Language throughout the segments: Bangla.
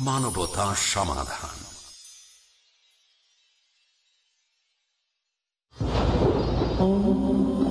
মানবতা সমাধান। Oh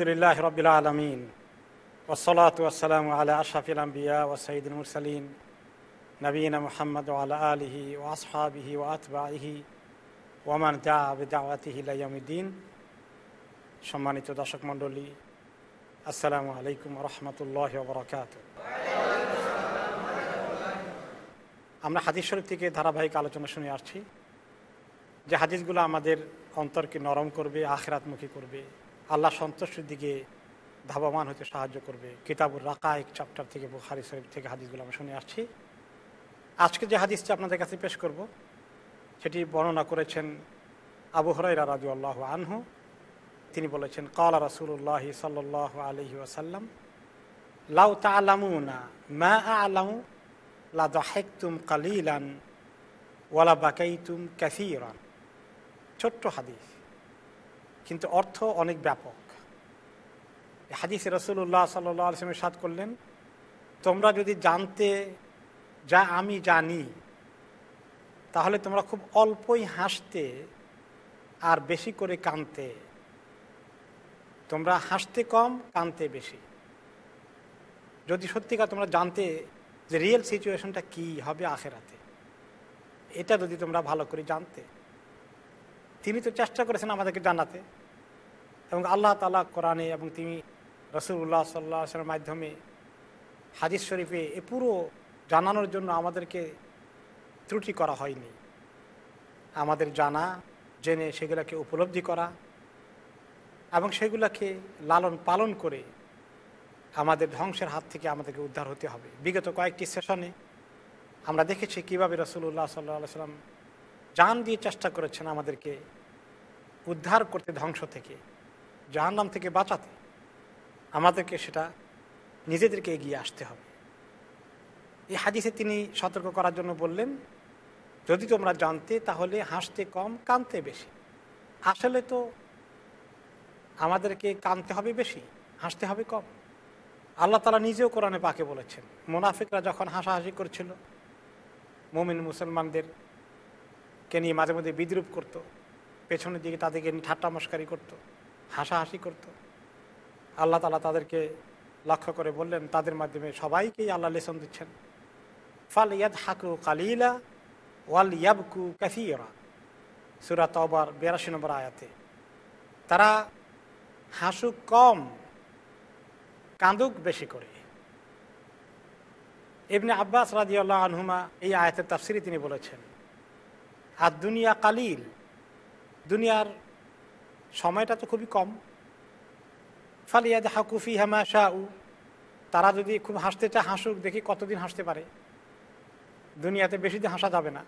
আলহামদুলিল্লাহ রবিল আলমিন ওসলাত ওসালাম আল্লাহ আশাফিল আম্বিয়া ও সঈদুল মুরসালিন নবীন মোহাম্মদ আল্লাহ আলহি ও আসহাবিহি ও আতবাহি ওমান দাওয়াতিহিলাইয়ামুদ্দিন সম্মানিত দর্শক মণ্ডলী, আসসালামু আলাইকুম রহমতুল্লাহ বরকাত আমরা হাদিস শরীফ থেকে ধারাবাহিক আলোচনা শুনে আসছি। যে হাদিসগুলো আমাদের অন্তরকে নরম করবে, আখরাতমুখী করবে আল্লাহ সন্তুষ্টির দিকে ধাবমান হতে সাহায্য করবে। কিতাবুর রাকায়ক চ্যাপ্টার থেকে বুখারি শরীফ থেকে হাদিসগুলো আমরা শুনে আসছি। আজকে যে হাদিসটি আপনাদের কাছে পেশ করব, সেটি বর্ণনা করেছেন আবু হরাইরা রাজু আল্লাহ আনহু। তিনি বলেছেন, কালা রসুল্লাহ সাল্লাহ আলহি আসাল্লাম লাউ তা আলামু না মা আলামু, লা দাহেকতুম কালিলান ওয়ালা বাকাইতুম ক্যাসিরান ছোট্ট হাদিস। কিন্তু অর্থ অনেক ব্যাপক। হাদিসে রসুল্লাহ সাল্লাহ আলসালামের সাদ করলেন, তোমরা যদি জানতে যা আমি জানি, তাহলে তোমরা খুব অল্পই হাসতে আর বেশি করে কানতে। তোমরা হাসতে কম, কানতে বেশি। যদি সত্যিকার তোমরা জানতে যে রিয়েল সিচুয়েশনটা কি হবে আখেরাতে, এটা যদি তোমরা ভালো করে জানতে। তিনি তো চেষ্টা করেছেন আমাদেরকে জানাতে। এবং আল্লাহ তালা কোরআনে এবং তিনি রসুল্লাহ সাল্লাহ আসলামের মাধ্যমে হাদিস শরীফে এ পুরো জানানোর জন্য আমাদেরকে ত্রুটি করা হয়নি। আমাদের জানা, জেনে সেগুলোকে উপলব্ধি করা এবং সেগুলোকে লালন পালন করে আমাদের ধ্বংসের হাত থেকে আমাদেরকে উদ্ধার হতে হবে। বিগত কয়েকটি সেশনে আমরা দেখেছি কীভাবে রসুল্লাহ সাল্লাহ সাল্লাম জান দিয়ে চেষ্টা করেছেন আমাদেরকে উদ্ধার করতে ধ্বংস থেকে। জাহান্নাম থেকে বাঁচাতে আমাদেরকে সেটা নিজেদেরকে এগিয়ে আসতে হবে। এই হাদিসে তিনি সতর্ক করার জন্য বললেন, যদি তোমরা জানতে, তাহলে হাসতে কম, কানতে বেশি। আসলে তো আমাদেরকে কানতে হবে বেশি, হাসতে হবে কম। আল্লাহ তালা নিজেও কোরআনে পাকে বলেছেন, মোনাফিকরা যখন হাসাহাসি করছিল, মোমিন মুসলমানদের কে নিয়ে মাঝে মধ্যে বিদ্রুপ করত, পেছনের দিকে তাদেরকে ঠাট্টা মস্কারি করতো। হাসাহাসি করত। আল্লাহ তালা তাদেরকে লক্ষ্য করে বললেন, তাদের মাধ্যমে সবাইকেই আল্লাহ লেসন দিচ্ছেন। ফাল ইয়াদ হাকু কালিলা ওয়াল ইয়াবকু কাসিরা। সুরাত অবার বিরাশি নম্বর আয়াতে। তারা হাসুক কম, কাঁদুক বেশি করে। এমনি আব্বাস রাজি আল্লাহ আনহুমা এই আয়াতের তাফসিরি তিনি বলেছেন আর দুনিয়া কালিল, দুনিয়ার সময়টা তো খুবই কম। ফালিয়াদ হাকুফি হামা শাহ তারা যদি খুব হাসতে চায়, হাসুক, দেখি কতদিন হাসতে পারে। দুনিয়াতে বেশি দিন হাসা যাবে না।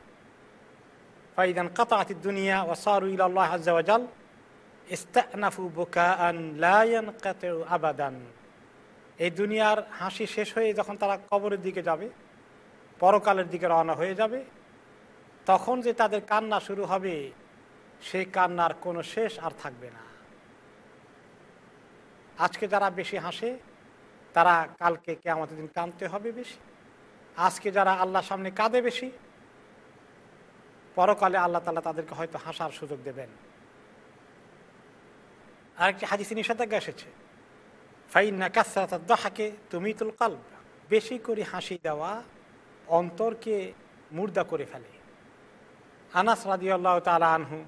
ফাইদান কাতাতি দুনিয়া ও সারু ইল্লাহ আজাল ইস্তানাফু কাতেউ আবাদান। এই দুনিয়ার হাসি শেষ হয়ে যখন তারা কবরের দিকে যাবে, পরকালের দিকে রওনা হয়ে যাবে, তখন যে তাদের কান্না শুরু হবে সেই কান্নার কোনো শেষ আর থাকবে না। আজকে যারা বেশি হাসে, তারা কালকে কে আমাদের দিন কানতে হবে বেশি। আজকে যারা আল্লাহ সামনে কাঁদে বেশি, পরকালে আল্লাহ তালা তাদেরকে হয়তো হাসার সুযোগ দেবেন। আরেকটি হাদিসি নিষেধাজ্ঞা এসেছে। ফাইনা কাসাত দহাকে তুমি তুল কাল বেশি করে হাসি দেওয়া অন্তরকে মুর্দা করে ফেলে। আনাস রাজি আল্লাহ তালা আনহু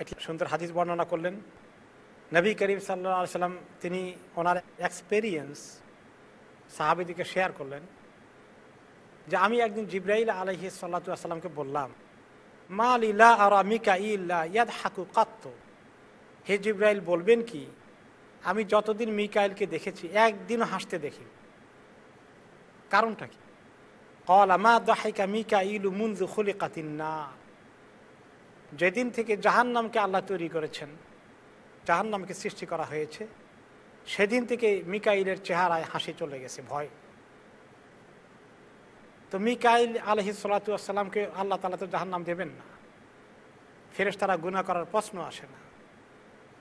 একটি সুন্দর হাদিস বর্ণনা করলেন। নবী করিম সাল্লা সাল্লাম, তিনি ওনার এক্সপেরিয়েন্স সাহাবিদিকে শেয়ার করলেন যে আমি একদিন জিব্রাইল আলহি সাল্লা সাল্লামকে বললাম মাল ইলা আর মিকা ইল্লা ইয়াদ হাকু কাত্ত? হে জিব্রাইল, বলবেন কি, আমি যতদিন মিকাইলকে দেখেছি একদিন হাসতে দেখি কারণটা কি? কল আমা দাহিকা মিকা ইলু মুনজু খুলি কাতিন যেদিন থেকে জাহান্নামকে আল্লাহ তৈরি করেছেন, জাহান্নামকে সৃষ্টি করা হয়েছে, সেদিন থেকে মিকাইলের চেহারায় হাসি চলে গেছে, ভয়। তো মিকাইল আলহি সালাতামকে আল্লাহ তালা তো জাহান্নাম দেবেন না। ফেরেস তারা গুণা করার প্রশ্ন আসে না।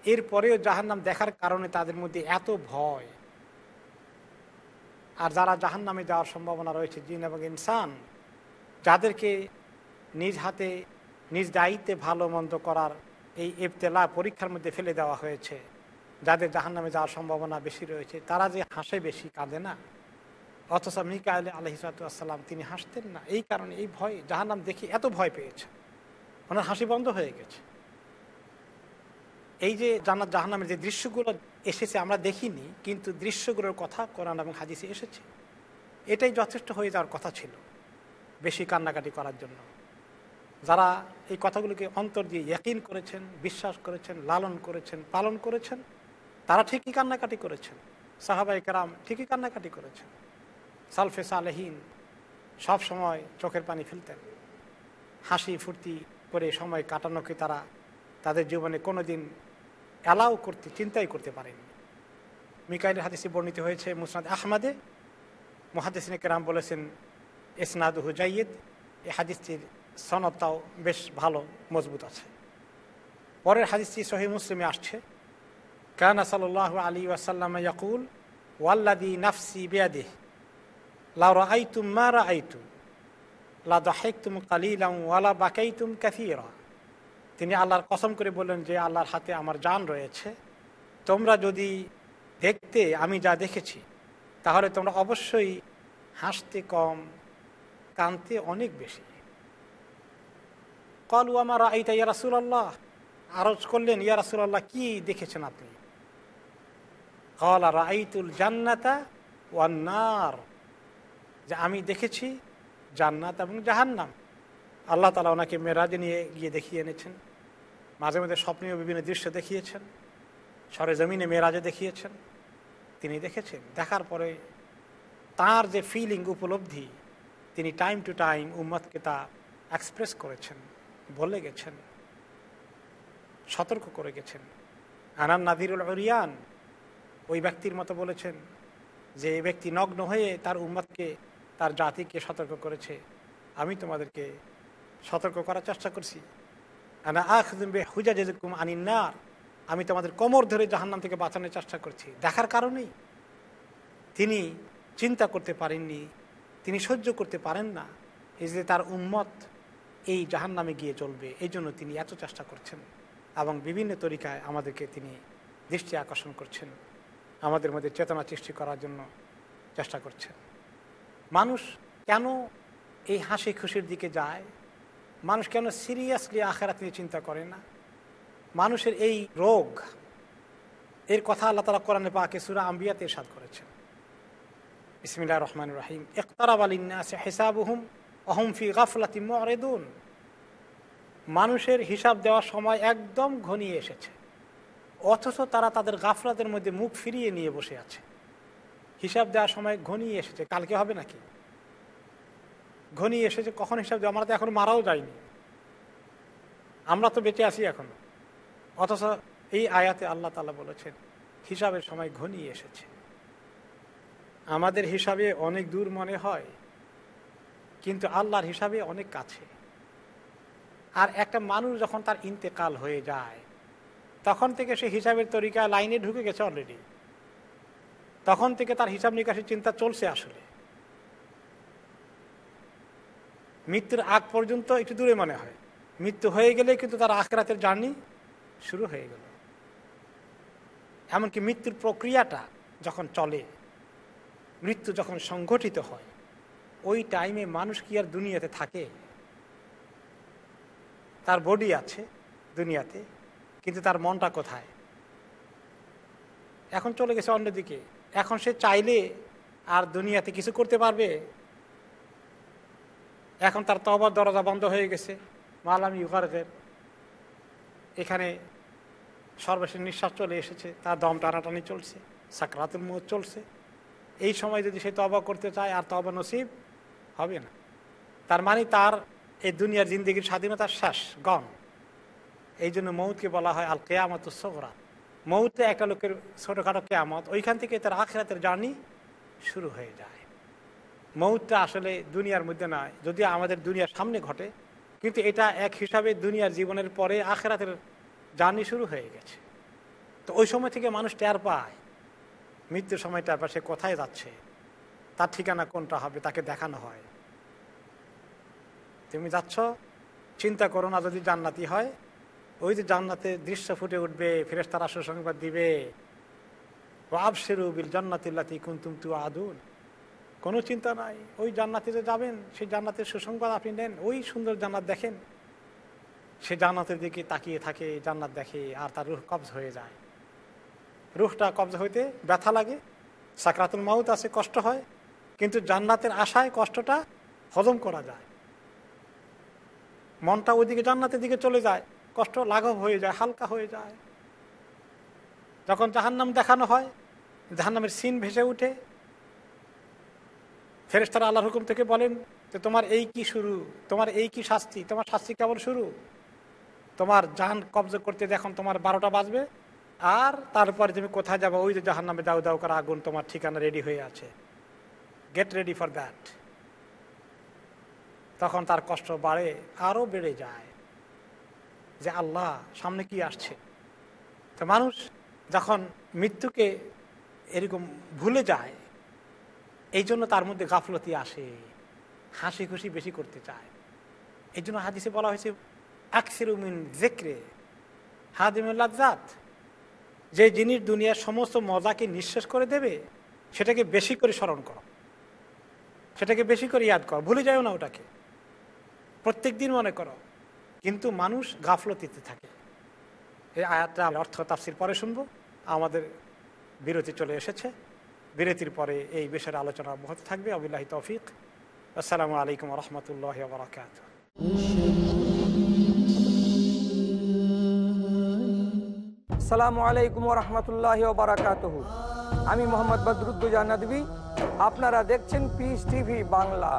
এরপরেও জাহান্নাম দেখার কারণে তাদের মধ্যে এত ভয়। আর যারা জাহান্নামে যাওয়ার সম্ভাবনা রয়েছে, জিন এবং ইনসান, যাদেরকে নিজ হাতে নিজ দায়িত্বে ভালো মন্দ করার এই ইবতেলা পরীক্ষার মধ্যে ফেলে দেওয়া হয়েছে। যাদের জাহান্নামে যাওয়ার সম্ভাবনা বেশি রয়েছে, তারা যে হাসে বেশি কাঁদে না। অথচ মিকা আলী আলহিসাল্লাম তিনি হাসতেন না। এই কারণে এই ভয়, জাহান্নাম দেখি এত ভয় পেয়েছে। ওনার হাসি বন্ধ হয়ে গেছে। এই যে জান্নাত, জাহান্নামের যে দৃশ্যগুলো এসেছে আমরা দেখিনি, কিন্তু দৃশ্যগুলোর কথা কোরআন এবং হাদিসে এসেছে। এটাই যথেষ্ট হয়ে যাওয়ার কথা ছিল, বেশি কান্নাকাটি করার জন্য। যারা এই কথাগুলোকে অন্তর দিয়ে ইয়াকিন করেছেন, বিশ্বাস করেছেন, লালন করেছেন, পালন করেছেন, তারা ঠিকই কান্নাকাটি করেছেন। সাহাবাই কারাম ঠিকই কান্নাকাটি করেছেন। সালফে সালেহীন সব সময় চোখের পানি ফেলতেন। হাসি ফুর্তি করে সময় কাটানোকে তারা তাদের জীবনে কোনো দিন অ্যালাউ করতে, চিন্তাই করতে পারেনি মিকাইল হাদিসে বর্ণিত হয়েছে মুসনাদ আহমাদে। মহাদিসিন কেরাম বলেছেন ইসনাদ হুজাইদ এ হাদিসটির সনদটাও বেশ ভালো, মজবুত আছে। পরের হাদিসটি সহি মুসলিমে আসছে। কানা সাল আলী ওয়াসাল্লাম ইয়াকুল ওয়াল্লাদি নাফসি বেয়াদিহ লাউরা আইতুম মারা আইতু লা দাহাইতুম কালিলাম ওয়ালা বাকাইতুম কাথিরা তিনি আল্লাহর কসম করে বললেন যে, আল্লাহর হাতে আমার জান রয়েছে। তোমরা যদি দেখতে আমি যা দেখেছি, তাহলে তোমরা অবশ্যই হাসতে কম, কানতে অনেক বেশি। কলু আমার আইতা ইয়া রাসুলাল্লাহ আরজ করলেন, ইয়া রাসুলাল্লাহ, কি দেখেছেন আপনি? কল আর আইতুল জান্নাতা ওয়ান্নার। যে আমি দেখেছি জান্নাত এবং জাহান্নাম। আল্লাহ তালা ওনাকে মেরাজে নিয়ে গিয়ে দেখিয়ে এনেছেন। মাঝে মাঝে স্বপ্নীয় বিভিন্ন দৃশ্য দেখিয়েছেন। সরে জমিনে মেরাজে দেখিয়েছেন। তিনি দেখেছেন। দেখার পরে তার যে ফিলিং উপলব্ধি, তিনি টাইম টু টাইম উম্মতকে তা এক্সপ্রেস করেছেন। বলে গেছেন, সতর্ক করে গেছেন। আনান নাদিরুল অরিয়ান ওই ব্যক্তির মতো বলেছেন যে এই ব্যক্তি নগ্ন হয়ে তার উম্মতকে, তার জাতিকে সতর্ক করেছে। আমি তোমাদেরকে সতর্ক করার চেষ্টা করছি। আনা আখবে হুজা যেরকম আনিন্নার আমি তোমাদের কোমর ধরে জাহান্নাম থেকে বাঁচানোর চেষ্টা করছি। দেখার কারণেই তিনি চিন্তা করতে পারেননি, তিনি সহ্য করতে পারেন না। এই যে তার উম্মত এই জাহান্নামে গিয়ে চলবে, এই জন্য তিনি এত চেষ্টা করছেন এবং বিভিন্ন তরিকায় আমাদেরকে তিনি দৃষ্টি আকর্ষণ করছেন, আমাদের মধ্যে চেতনা সৃষ্টি করার জন্য চেষ্টা করছেন। মানুষ কেন এই হাসি খুশির দিকে যায়? মানুষ কেন সিরিয়াসলি আখেরাত নিয়ে চিন্তা করে না? মানুষের এই রোগ, এর কথা আল্লাহ তালা কোরআনে পাকে সুরা আম্বিয়াতে সাদ করেছেন। ইসমিল্লা রহমান রাহিম। ইকতারাব আলিনাসে হেসাবুহুম অহম ফি গাফলাতি মরেদুন মানুষের হিসাব দেওয়ার সময় একদম ঘনিয়ে এসেছে। অথচ তারা তাদের গাফলাতের মধ্যে মুখ ফিরিয়ে নিয়ে বসে আছে। হিসাব দেওয়ার সময় ঘনিয়ে এসেছে। কালকে হবে নাকি? ঘনিয়ে এসেছে। কখন হিসাব দেওয়া? আমরা তো এখন মারাও যায়নি আমরা তো বেঁচে আছি এখন। অথচ এই আয়াতে আল্লাহ তালা বলেছেন, হিসাবের সময় ঘনিয়ে এসেছে। আমাদের হিসাবে অনেক দূর মনে হয়। কিন্তু আল্লাহর হিসাবে অনেক কাছে। আর একটা মানুষ যখন তার ইন্তেকাল হয়ে যায়, তখন থেকে সে হিসাবের তরিকা লাইনে ঢুকে গেছে অলরেডি তখন থেকে তার হিসাব নিকাশের চিন্তা চলছে আসলে। মৃত্যুর আগ পর্যন্ত একটু দূরে মনে হয়। মৃত্যু হয়ে গেলে কিন্তু তার আখরাতের জার্নি শুরু হয়ে গেল। এমনকি মৃত্যুর প্রক্রিয়াটা যখন চলে, মৃত্যু যখন সংঘটিত হয় ওই টাইমে মানুষ কি আর দুনিয়াতে থাকে? তার বডি আছে দুনিয়াতে, কিন্তু তার মনটা কোথায়? এখন চলে গেছে অন্যদিকে এখন সে চাইলে আর দুনিয়াতে কিছু করতে পারবে? এখন তার তবার দরজা বন্ধ হয়ে গেছে। মালাম ইউগারের এখানে সর্বশেষ নিঃশ্বাস চলে এসেছে। তার দম টানাটানি চলছে, সাকরাতুল মত চলছে। এই সময় যদি সে তবা করতে চায়, আর তবা নসিব হবে না। তার মানে তার এই দুনিয়ার জিন্দগির স্বাধীনতার শেষ গণ এই জন্য মৌতকে বলা হয় আল কেয়ামত সোহরা মৌতে একটা লোকের ছোটোখাটো কেয়ামত, ওইখান থেকে তার আখেরাতের জার্নি শুরু হয়ে যায়। মৌতটা আসলে দুনিয়ার মধ্যে নয়, যদিও আমাদের দুনিয়ার সামনে ঘটে, কিন্তু এটা এক হিসাবে দুনিয়ার জীবনের পরে আখেরাতের জার্নি শুরু হয়ে গেছে। তো ওই সময় থেকে মানুষ টের পায়, মৃত্যুর সময় টের পায় সে কোথায় যাচ্ছে। তার ঠিকানা কোনটা হবে, তাকে দেখানো হয়। তুমি যাচ্ছ, চিন্তা করো না যদি জান্নাতি হয়, ওই যে জান্নাতে দৃশ্য ফুটে উঠবে ফেরেস তারা সুসংবাদ দিবে। আবশেরু বিল জান্নাতিল্লাতি কুন্তুম তু কোনো চিন্তা নাই, ওই জান্নাতিতে যাবেন, সেই জান্নাতের সুসংবাদ আপনি নেন, ওই সুন্দর জান্নাত দেখেন। সে জান্নাতের দিকে তাকিয়ে থাকে, জান্নাত দেখে, আর তার রুহ কবজ হয়ে যায়। রুহটা কবজ হইতে ব্যথা লাগে, সাকরাতুল মাউত আছে, কষ্ট হয় কিন্তু জান্নাতের আশায়, কষ্টটা হজম করা যায়। মনটা ওইদিকে জান্নাতের দিকে চলে যায়, কষ্ট লাঘব হয়ে যায়, হালকা হয়ে যায়। যখন জাহান্নাম দেখানো হয়, জাহান্নামের সিন ভেসে উঠে ফেরেস্তারা আল্লাহর হুকুম থেকে বলেন যে, তোমার এই কি শুরু? তোমার এই কি শাস্তি? তোমার শাস্তি কেমন শুরু? তোমার জাহান কবজ করতে দেখুন তোমার বারোটা বাজবে, আর তারপরে তুমি কোথায় যাব? ওই যে জাহান নামে দাউ দাউ করা আগুন তোমার ঠিকানা রেডি হয়ে আছে। গেট রেডি ফর দ্যাট তখন তার কষ্ট বাড়ে আরও বেড়ে যায় যে আল্লাহ, সামনে কি আসছে? তো মানুষ যখন মৃত্যুকে এরকম ভুলে যায়, এই জন্য তার মধ্যে গাফলতি আসে, হাসি খুশি বেশি করতে চায়। এই জন্য হাদিসে বলা হয়েছে আকসিরুমিন জেক্রে হাদিমুল্লাজাত যে জিনিস দুনিয়ার সমস্ত মজাকে নিঃশেষ করে দেবে, সেটাকে বেশি করে স্মরণ করো। সেটাকে বেশি করে ইয়াদ করো। ভুলে যাও না ওটাকে। প্রত্যেক দিন মনে করো। কিন্তু মানুষ গাফলতিতে থাকে। এই আয়াতটা অর্থ তাফসির পরে শুনব। আমাদের বিরতি চলে এসেছে। বিরতির পরে এই বিষয়ের আলোচনা অব্যাহত থাকবে। আবিল্লাহি তৌফিক। আসসালামু আলাইকুম রহমতুল্লাহ বরাকাত আসসালামু আলাইকুম রহমতুল্লাহ বারাকাতহু আমি মোহাম্মদ বদরুদ্দুজা নদী আপনারা দেখছেন Peace TV Bangla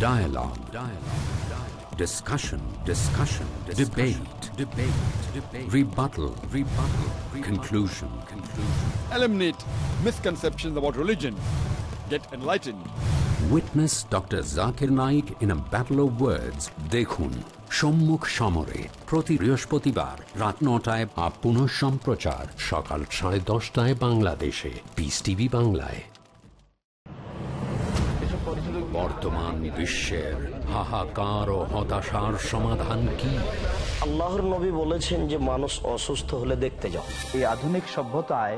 Dialogue. Dialogue. Dialogue. Discussion. Discussion. Debate. Debate. Debate. Rebuttal. Rebuttal. Conclusion. Conclusion. eliminate misconceptions about religion. Get enlightened. Witness Dr. Zakir Naik in a battle of words. দেখুন সম্মুখ সমরে প্রতি বৃহস্পতিবার রাত নটায় বা পুনঃ সম্প্রচার সকাল সাড়ে দশটায় বাংলাদেশে পিস টিভি বাংলায় বর্তমান বিশ্বের হাহাকার ও হতাশার সমাধান কি আল্লাহর নবী বলেছেন যে মানুষ অসুস্থ হলে দেখতে যাও এই আধুনিক সভ্যতায়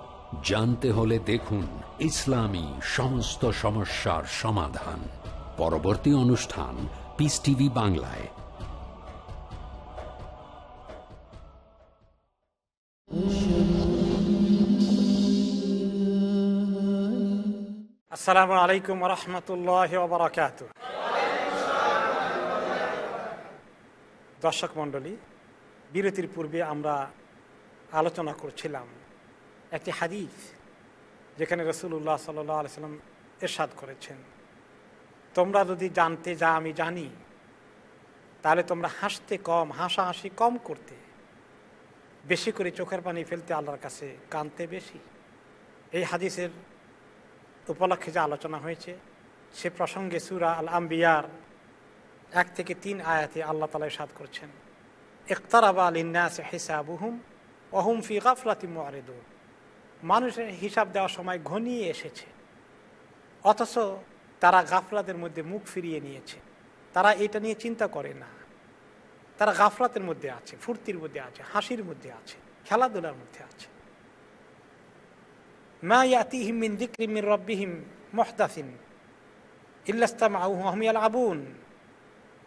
জানতে হলে দেখুন ইসলামী সমস্ত সমস্যার সমাধান। পরবর্তী অনুষ্ঠান পিস টিভি বাংলায়। আসসালামু আলাইকুম রহমতুল্লাহ বারাকাত দর্শক মণ্ডলী, বিরতির পূর্বে আমরা আলোচনা করছিলাম একটি হাদিস যেখানে রসুল্লাহ সাল্লাহ আলসালাম এরশাদ করেছেন। তোমরা যদি জানতে যা আমি জানি, তাহলে তোমরা হাসতে কম, হাসাহাসি কম করতে। বেশি করে চোখের পানি ফেলতে আল্লাহর কাছে, কানতে বেশি। এই হাদিসের উপলক্ষে যে আলোচনা হয়েছে, সে প্রসঙ্গে সুরা আল আম্বিয়ার এক থেকে তিন আয়াতে আল্লাহ তালা সাদ করছেন, ইকতারাবা আলিন্নাস হিসাবুহুম ওহুম ফি গাফলাতি মুআরিদুন। মানুষের হিসাব দেওয়ার সময় ঘনিয়ে এসেছে। অথচ তারা গাফলাদের মধ্যে মুখ ফিরিয়ে নিয়েছে। তারা এটা নিয়ে চিন্তা করে না। তারা গাফলাতের মধ্যে আছে, ফুর্তির মধ্যে আছে, হাসির মধ্যে আছে, খেলাধুলার মধ্যে আছে। মা ইয়াতিহিম মিন দিক্রি মিন রব্বিহিম মহদাসিন ইল্লাস্তাম আহমিয়াল আবুন।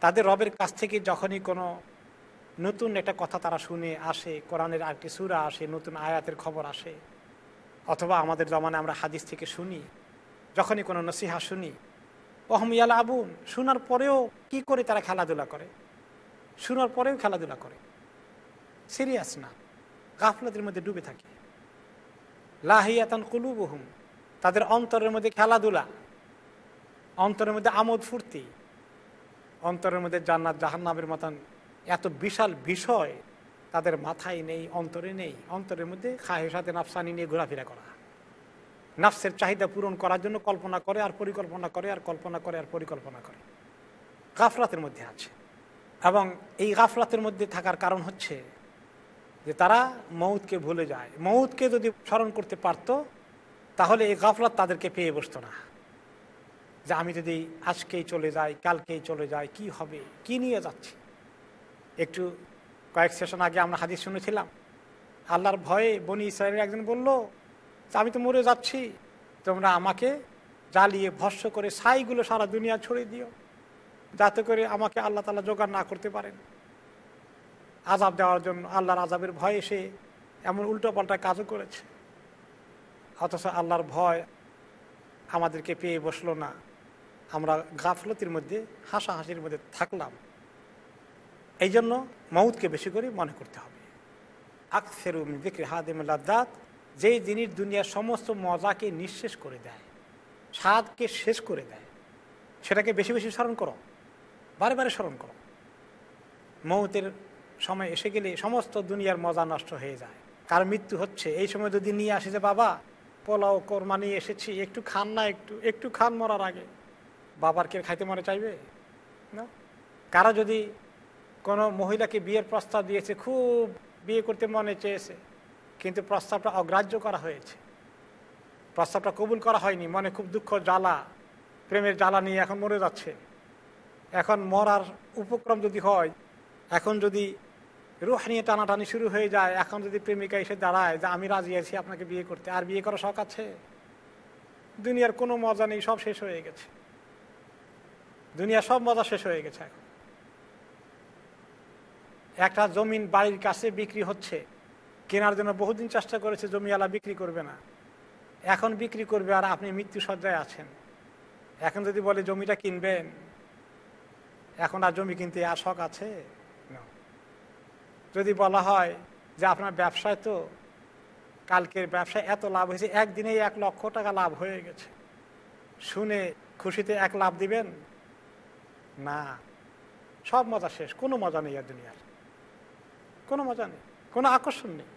তাদের রবের কাছ থেকে যখনই কোনো নতুন একটা কথা তারা শুনে আসে, কোরআনের আরেকটি সুরা আসে, নতুন আয়াতের খবর আসে অথবা আমাদের জমানে আমরা হাদিস থেকে শুনি, যখনই কোনো নসিহা শুনি অহমিয়াল আবুন শোনার পরেও কি করে তারা খেলাধুলা করে? শোনার পরেও খেলাধুলা করে। সিরিয়াস না। গাফলাদের মধ্যে ডুবে থাকে। লাহিয়াতান কুলুবহুম, তাদের অন্তরের মধ্যে খেলাধুলা, অন্তরের মধ্যে আমোদ ফুর্তি, অন্তরের মধ্যে জান্নাত জাহান্নামের মতন এত বিশাল বিষয় তাদের মাথায় নেই, অন্তরে নেই। অন্তরের মধ্যে খাহের সাথে নাফসানি নিয়ে ঘোরাফেরা করা। নাফসের চাহিদা পূরণ করার জন্য কল্পনা করে আর পরিকল্পনা করে, আর কল্পনা করে, আর পরিকল্পনা করে। গাফলাতের মধ্যে আছে। এবং এই গাফলাতের মধ্যে থাকার কারণ হচ্ছে যে তারা মৌতকে ভুলে যায়। মৌতকে যদি স্মরণ করতে পারত, তাহলে এই গাফলাত তাদেরকে পেয়ে বসতো না। যে আমি যদি আজকেই চলে যাই, কালকেই চলে যাই, কি হবে? কি নিয়ে যাচ্ছি? একটু কয়েক সেশন আগে আমরা হাদিস শুনেছিলাম। আল্লাহর ভয়ে বনি ইসরায়েলের একজন বলল আমি তো মরে যাচ্ছি। তোমরা আমাকে জ্বালিয়ে ভস্য করে ছাইগুলো সারা দুনিয়া ছড়িয়ে দিও। যাতে করে আমাকে আল্লাহ তালা জোগাড় না করতে পারেন। আজাব দেওয়ার জন্য আল্লাহর আজাবের ভয়ে সে এমন উল্টো পাল্টা কাজও করেছে। অথচ আল্লাহর ভয় আমাদেরকে পেয়ে বসল না। আমরা গাফলতির মধ্যে, হাসাহাসির মধ্যে থাকলাম। এই জন্য মৌতকে বেশি করে মনে করতে হবে। আকসেরু বিক্রি হাদিম লাদ্দাত যেই জিনিস দুনিয়ার সমস্ত মজাকে নিঃশেষ করে দেয়, স্বাদকে শেষ করে দেয়, সেটাকে বেশি বেশি স্মরণ করো, বারে বারে স্মরণ করো। মৌতের সময় এসে গেলে সমস্ত দুনিয়ার মজা নষ্ট হয়ে যায়। কার মৃত্যু হচ্ছে, এই সময় যদি নিয়ে আসে যে, বাবা, পোলাও কোরমানি এসেছি, একটু খান না, একটু একটু খান মরার আগে। বাবার কে খাইতে মনে চাইবে? না? কারা যদি কোনো মহিলাকে বিয়ের প্রস্তাব দিয়েছে, খুব বিয়ে করতে মনে চেয়েছে, কিন্তু প্রস্তাবটা অগ্রাহ্য করা হয়েছে। প্রস্তাবটা কবুল করা হয়নি, মনে খুব দুঃখ, জ্বালা, প্রেমের জ্বালা নিয়ে এখন মরে যাচ্ছে। এখন মরার উপক্রম যদি হয়, এখন যদি রুহ নিয়ে টানাটানি শুরু হয়ে যায়, এখন যদি প্রেমিকা এসে দাঁড়ায় যে আমি রাজি আছি আপনাকে বিয়ে করতে, আর বিয়ে করার শখ আছে? দুনিয়ার কোনো মজা নেই, সব শেষ হয়ে গেছে। দুনিয়ার সব মজা শেষ হয়ে গেছে এখন। একটা জমিন বাড়ির কাছে বিক্রি হচ্ছে, কেনার জন্য বহুদিন চেষ্টা করেছে, জমিওয়ালা বিক্রি করবে না। এখন বিক্রি করবে আর আপনি মৃত্যু সজ্জায় আছেন। এখন যদি বলে জমিটা কিনবেন, এখন আর জমি কিনতে আর শখ আছে? যদি বলা হয় যে আপনার ব্যবসায় তো কালকের ব্যবসায় এত লাভ হয়েছে, একদিনেই এক লক্ষ টাকা লাভ হয়ে গেছে। শুনে খুশিতে এক লাভ দিবেন? না। সব মজা শেষ, কোনো মজা নেই আর দুনিয়ার। কোনো মজা নেই, কোনো আকর্ষণ নেই।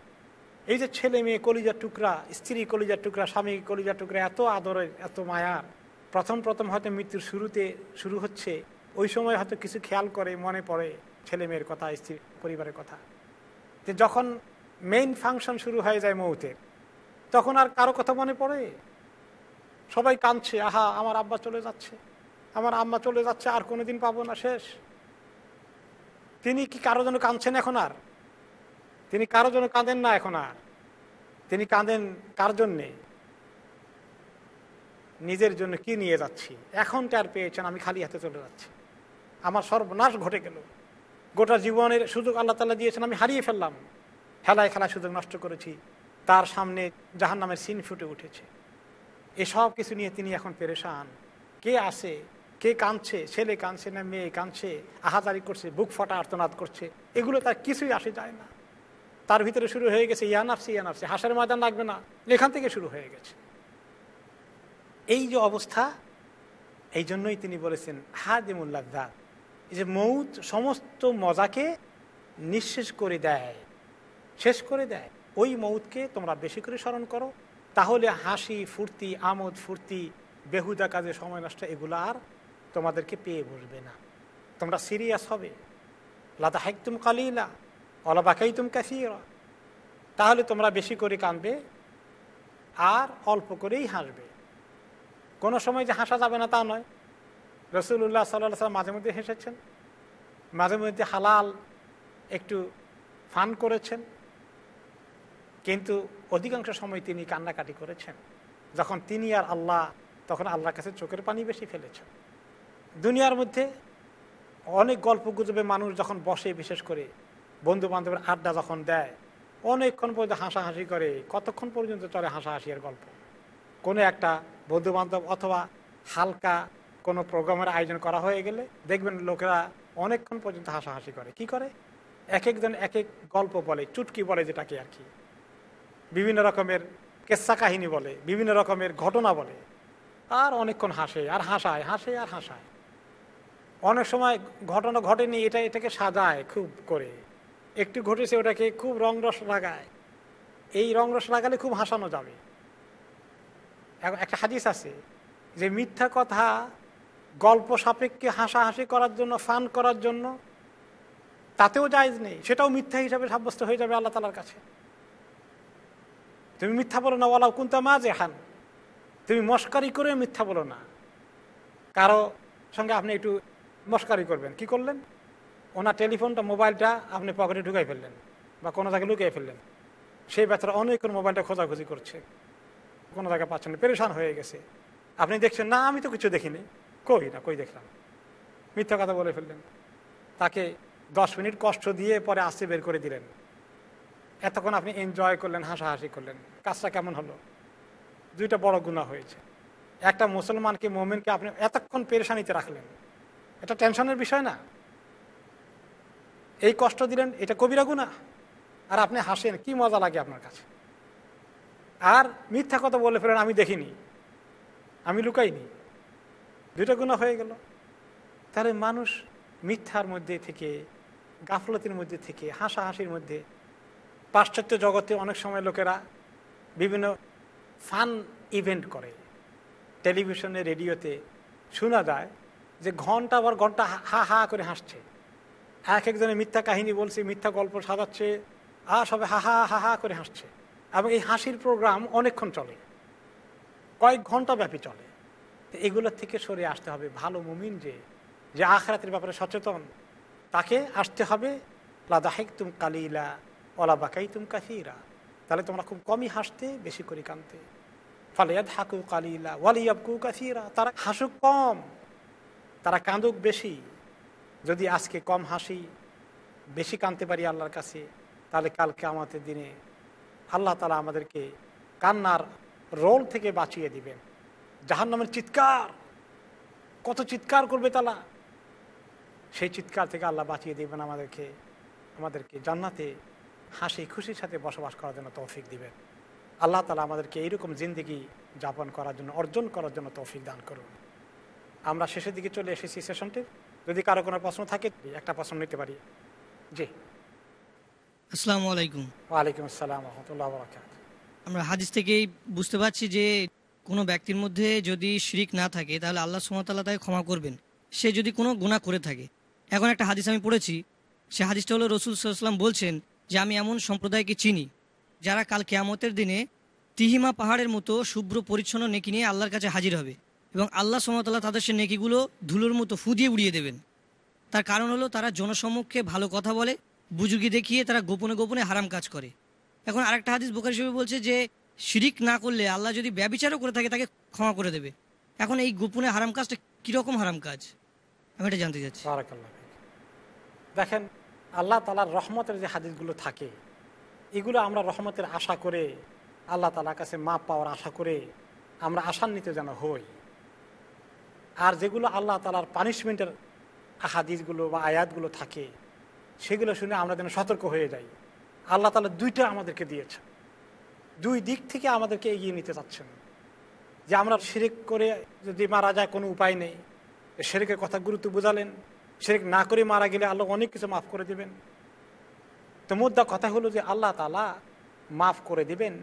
এই যে ছেলে মেয়ে কলিজার টুকরা, স্ত্রী কলিজার টুকরা, স্বামী কলিজার টুকরা, এত আদরের, এত মায়ার, প্রথম প্রথম হয়তো মৃত্যুর শুরুতে শুরু হচ্ছে, ওই সময় হয়তো কিছু খেয়াল করে, মনে পড়ে ছেলে মেয়ের কথা, স্ত্রী পরিবারের কথা। যে যখন মেইন ফাংশন শুরু হয়ে যায় মৌতের তখন আর কারও কথা মনে পড়ে? সবাই কাঁদছে, আহা, আমার আব্বা চলে যাচ্ছে, আমার আম্মা চলে যাচ্ছে, আর কোনোদিন পাবো না, শেষ। তিনি কি কারও জন্য কাঁদছেন এখন আর? তিনি কারও জন্য কাঁদেন না এখন আর। তিনি কাঁদেন কার জন্যে? নিজের জন্য কি নিয়ে যাচ্ছি? এখন টার পেয়েছেন? আমি খালি হাতে চলে যাচ্ছি। আমার সর্বনাশ ঘটে গেল। গোটা জীবনের সুযোগ আল্লাহ তালা দিয়েছেন, আমি হারিয়ে ফেললাম। খেলায় খেলায় সুযোগ নষ্ট করেছি। তার সামনে জাহান নামের সিন ফুটে উঠেছে। এসব কিছু নিয়ে তিনি এখন পেরেশান। কে আসে কে কাঁদছে? ছেলে কাঁদছে না মেয়ে কাঁদছে? আহাজারি করছে, বুক ফাটা আর্তনাদ করছে। এগুলো তার কিছুই আসে যায় না। তার ভিতরে শুরু হয়ে গেছে ইয়ানাফসি ইয়ানাফসি হাসার ময়দান লাগবে না। এখান থেকে শুরু হয়ে গেছে। এই যে অবস্থা, এই জন্যই তিনি বলেছেন হাদিমুল্লাহ যে মৌত সমস্ত মজাকে নিঃশেষ করে দেয়, শেষ করে দেয়। ওই মৌতকে তোমরা বেশি করে স্মরণ করো। তাহলে হাসি, ফুর্তি, আমোদ, ফুর্তি, বেহুদা কাজে সময় নষ্ট, এগুলো আর তোমাদেরকে পেয়ে বসবে না। তোমরা সিরিয়াস হবে। লাদা হাইতুম কালিলা। অলাবাকাই তুম কাসিরা তাহলে তোমরা বেশি করে কাঁদবে আর অল্প করেই হাসবে। কোনো সময় যে হাসা যাবে না তা নয়। রসুল্লাহ সাল্লাহ সাল্লাম মাঝে মধ্যে হেসেছেন। মাঝে মধ্যে হালাল একটু ফান করেছেন। কিন্তু অধিকাংশ সময় তিনি কান্নাকাটি করেছেন। যখন তিনি আর আল্লাহ, তখন আল্লাহর কাছে চোখের পানি বেশি ফেলেছেন। দুনিয়ার মধ্যে অনেক গল্প গুজবে মানুষ যখন বসে বিশেষ করে বন্ধু বান্ধবের আড্ডা যখন দেয়, অনেকক্ষণ পর্যন্ত হাসাহাসি করে, কতক্ষণ পর্যন্ত চলে হাসাহাসি এর গল্প? কোনো একটা বন্ধু বান্ধব অথবা হালকা কোনো প্রোগ্রামের আয়োজন করা হয়ে গেলে দেখবেন লোকেরা অনেকক্ষণ পর্যন্ত হাসাহাসি করে। কি করে? এক একজন এক এক গল্প বলে, চুটকি বলে যেটাকে আর কি। বিভিন্ন রকমের কেসা কাহিনী বলে, বিভিন্ন রকমের ঘটনা বলে। আর অনেকক্ষণ হাসে, আর হাসায়, হাসে, আর হাসায়। অনেক সময় ঘটনা ঘটেনি, এটা, এটাকে সাজায় খুব করে। একটু ঘটেছে, ওটাকে খুব রং রস লাগায়। এই রং রস লাগালে খুব হাসানো যাবে। একটা হাদিস আছে যে মিথ্যা কথা গল্প সাপেক্ষে হাসাহাসি করার জন্য, ফান করার জন্য তাতেও জায়জ নেই। সেটাও মিথ্যা হিসাবে সাব্যস্ত হয়ে যাবে আল্লাহ তালার কাছে। তুমি মিথ্যা বলো না ওলাও কুন্তা মা যে হান তুমি মস্কারি করে মিথ্যা বলো না। কারও সঙ্গে আপনি একটু মস্কারি করবেন। কি করলেন? ওনার টেলিফোনটা, মোবাইলটা আপনি পকেটে ঢুকাই ফেললেন বা কোনো জায়গায় লুকিয়ে ফেললেন। সেই বেচারা অনেকক্ষণ মোবাইলটা খোঁজাখুঁজি করছে। কোনো জায়গায় পাচ্ছেন না, পেরেশান হয়ে গেছে। আপনি দেখছেন, না, আমি তো কিছু দেখিনি। কই না, কই দেখলাম? মিথ্যা কথা বলে ফেললেন। তাকে দশ মিনিট কষ্ট দিয়ে পরে আসতে বের করে দিলেন। এতক্ষণ আপনি এনজয় করলেন, হাসাহাসি করলেন। কাজটা কেমন হলো? দুইটা বড় গুণা হয়েছে। একটা মুসলমানকে, মোমেনকে আপনি এতক্ষণ পেরেশানিতে রাখলেন। এটা টেনশনের বিষয় না। এই কষ্ট দিলেন, এটা কবিরা গুণা আর আপনি হাসেন, কি মজা লাগে আপনার কাছে? আর মিথ্যা কথা বলে ফেলেন, আমি দেখিনি। আমি লুকাইনি। দুইটা গুণা হয়ে গেল। তাহলে মানুষ মিথ্যার মধ্যে থেকে, গাফলতির মধ্যে থেকে, হাসাহাসির মধ্যে, পাশ্চাত্য জগতে অনেক সময় লোকেরা বিভিন্ন ফান ইভেন্ট করে। টেলিভিশনে, রেডিওতে শোনা যায় যে ঘণ্টা পর ঘণ্টা হা হা করে হাসছে। এক একজনে মিথ্যা কাহিনী বলছে, মিথ্যা গল্প সাজাচ্ছে আর সবে হাহা হা হা হা করে হাসছে। এবং এই হাসির প্রোগ্রাম অনেকক্ষণ চলে। কয়েক ঘণ্টা ব্যাপী চলে। তো এগুলোর থেকে সরে আসতে হবে ভালো মুমিন যে যে আখরাতের ব্যাপারে সচেতন, তাকে আসতে হবে। লাদাহেক তুম কালিলা ওলা বাকাই তুম কাহিরা তাহলে তোমরা খুব কমই হাসতে, বেশি করে কানতে ফালিয়াদ হাকু কালিলা ওয়ালিয়াবকু কাসিরা। তারা হাসুক কম, তারা কাঁদুক বেশি। যদি আজকে কম হাসি বেশি কানতে পারি আল্লাহর কাছে, তাহলে কালকে আমাদের দিনে আল্লাহ তালা আমাদেরকে কান্নার রোল থেকে বাঁচিয়ে দিবেন। জাহান নামের চিৎকার, কত চিৎকার করবে তালা? সেই চিৎকার থেকে আল্লাহ বাঁচিয়ে দিবেন আমাদেরকে আমাদেরকে জান্নাতে হাসি খুশির সাথে বসবাস করার জন্য তৌফিক দিবেন। আল্লাহ তালা আমাদেরকে এইরকম জিন্দিগি যাপন করার জন্য, অর্জন করার জন্য তৌফিক দান করুন। আমরা শেষের দিকে চলে এসেছি সেশনটির যদি কারও কোনো প্রশ্ন থাকে একটা প্রশ্ন নিতে পারি। জি। আসসালামু আলাইকুম। ওয়ালাইকুম আসসালাম রহমতুল্লাহ বরাকাত। আমরা হাদিস থেকেই বুঝতে পারছি যে কোনো ব্যক্তির মধ্যে যদি শিরিক না থাকে তাহলে আল্লাহ সুমতাল্লাহ তাকে ক্ষমা করবেন। সে যদি কোনো গুণা করে থাকে। এখন একটা হাদিস আমি পড়েছি সে হাদিসটা হলো রসুল সাল্লাম বলছেন যে আমি এমন সম্প্রদায়কে চিনি যারা কাল কেয়ামতের দিনে তিহিমা পাহাড়ের মতো শুভ্র পরিচ্ছন্ন নেকি নিয়ে আল্লাহর কাছে হাজির হবে। এবং আল্লাহ সুমতাল্লাহ তাদের সে নেকিগুলো ধুলোর মতো ফুদিয়ে উড়িয়ে দেবেন। তার কারণ হলো তারা জনসমক্ষে ভালো কথা বলে বুজুগি দেখিয়ে তারা গোপনে গোপনে হারাম কাজ করে। এখন আরেকটা হাদিস বোকার হিসেবে বলছে যে, শিরিক না করলে আল্লাহ যদি ব্যবিচারও করে থাকে তাকে ক্ষমা করে দেবে। এখন এই গোপনে হারাম কাজটা কীরকম হারাম কাজ? আমি এটা জানতে চাচ্ছি। দেখেন, আল্লাহ তালার রহমতের যে হাদিসগুলো থাকে, এগুলো আমরা রহমতের আশা করে, আল্লাহ তালার কাছে মাপ পাওয়ার আশা করে আমরা আশান্বিত যেন হই। আর যেগুলো আল্লাহ তালার পানিশমেন্টের হাদিসগুলো বা আয়াতগুলো থাকে, সেগুলো শুনে আমরা যেন সতর্ক হয়ে যাই। আল্লাহ তালা দুইটা আমাদেরকে দিয়েছে দুই দিক থেকে আমাদেরকে এগিয়ে নিতে চাচ্ছেন। যে আমরা শিরিক করে যদি মারা যায় কোনো উপায় নেই, শেরেকের কথা গুরুত্ব বুঝালেন, শেরেক না করে মারা গেলে আল্লাহ অনেক কিছু মাফ করে দেবেন। তো মুদ্রা কথা হলো যে আল্লাহ তালা মাফ করে দেবেন,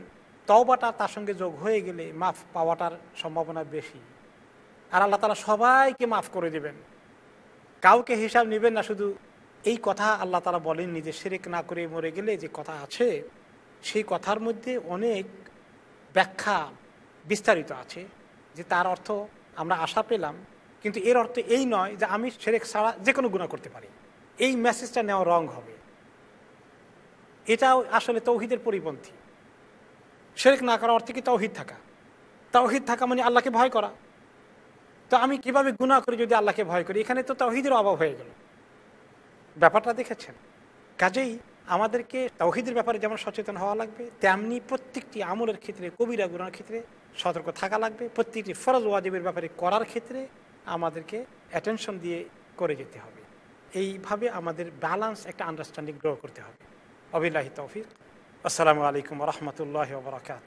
তওবাটা তার সঙ্গে যোগ হয়ে গেলে মাফ পাওয়াটার সম্ভাবনা বেশি। আর আল্লাহ তালা সবাইকে মাফ করে দেবেন। কাউকে হিসাব নেবেন না, শুধু এই কথা আল্লাহ তালা বলেননি যে শেরেক না করে মরে গেলে যে কথা আছে, সেই কথার মধ্যে অনেক ব্যাখ্যা বিস্তারিত আছে, যে তার অর্থ আমরা আশা পেলাম, কিন্তু এর অর্থ এই নয় যে আমি সেরেক ছাড়া যে কোনো গুণা করতে পারি। এই মেসেজটা নেওয়া রং হবে। এটাও আসলে তৌহিদের পরিপন্থী। শেরেক না করা অর্থে কি তৌহিদ থাকা? তৌহিদ থাকা মানে আল্লাহকে ভয় করা। তো আমি কীভাবে গুণা করি যদি আল্লাহকে ভয় করি? এখানে তো তৌহিদের অভাব হয়ে গেল। ব্যাপারটা দেখেছেন? কাজেই আমাদেরকে তৌহিদের ব্যাপারে যেমন সচেতন হওয়া লাগবে, তেমনি প্রত্যেকটি আমলের ক্ষেত্রে, কবিরা গুণার ক্ষেত্রে সতর্ক থাকা লাগবে। প্রত্যেকটি ফরজ ওয়াজিবের ব্যাপারে করার ক্ষেত্রে আমাদেরকে অ্যাটেনশন দিয়ে করে যেতে হবে। এইভাবে আমাদের ব্যালেন্স একটা আন্ডারস্ট্যান্ডিং গ্রো করতে হবে। অবিল্লাহি তৌফিক। আসসালামু আলাইকুম রহমতুল্লাহ বরকাত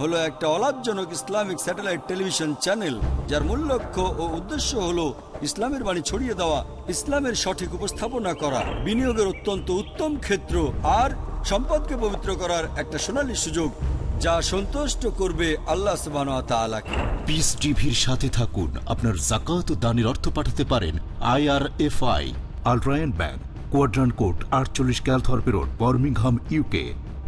হলো একটা অলাভজনক ইসলামিক স্যাটেলাইট টেলিভিশন চ্যানেল, যার মূল লক্ষ্য ও উদ্দেশ্য হলো ইসলামের বাণী ছড়িয়ে দেওয়া, ইসলামের সঠিক উপস্থাপনা করা, বিনিয়োগের অত্যন্ত উত্তম ক্ষেত্র আর সম্পদকে পবিত্র করার একটা সোনালী সুযোগ, যা সন্তুষ্ট করবে আল্লাহ সুবাহকে পিস টিভির সাথে থাকুন। আপনার জাকাত দানের অর্থ পাঠাতে পারেন আই আর আইআরএফআই আলট্রায়ন ব্যাংক কোয়াড্রান কোড আটচল্লিশ Calthorpe road Birmingham UK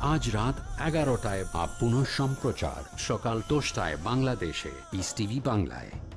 আজ রাত এগারোটায় বা পুনঃ সম্প্রচার সকাল দশটায় বাংলাদেশে ইস টিভি বাংলায়।